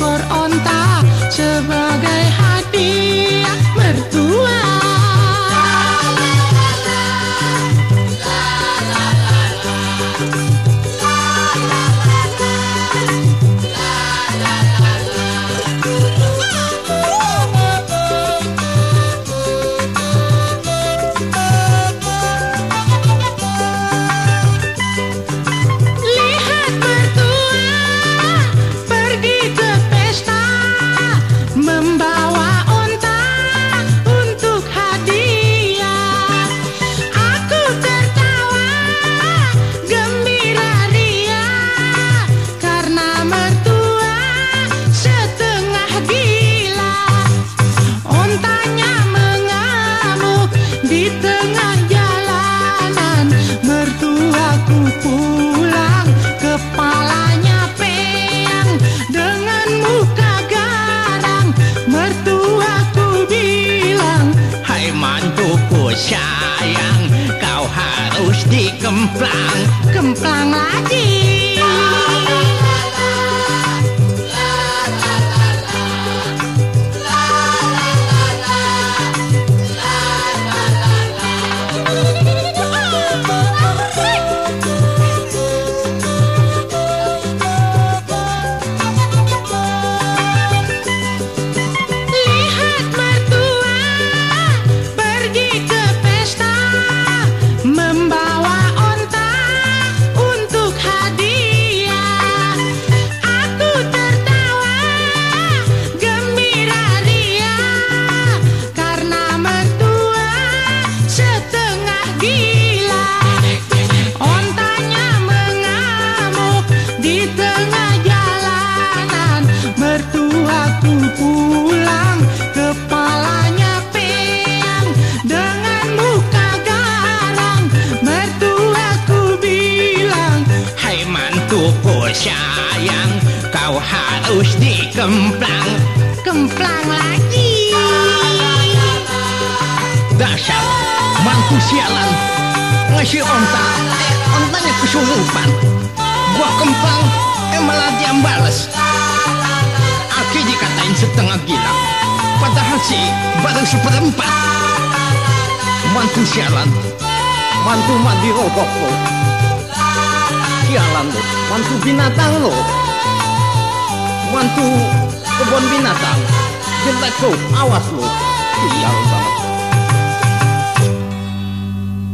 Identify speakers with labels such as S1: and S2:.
S1: Quran di tengah jalanan. Mertuaku pulang kepalanya peyang dengan muka garang. Mertuaku bilang
S2: hai mantuku sayang kau harus dikemplang.
S1: Kemplang lagi.
S2: Sayang Kau harus dikemplang.
S1: Kemplang lagi.
S2: Dasar mantu sialan. Ngasih onta ontanya kesurupan. Gua kemplang Eh malah dia bales. Aki dikatain setengah gila. Padahal sih baru seperempat. Mantu sialan Mantu mandi rokok lo Sialan lo Mantu binatang lo. Mantu kebun binatang. Jelek lo Awas lo. Sial banget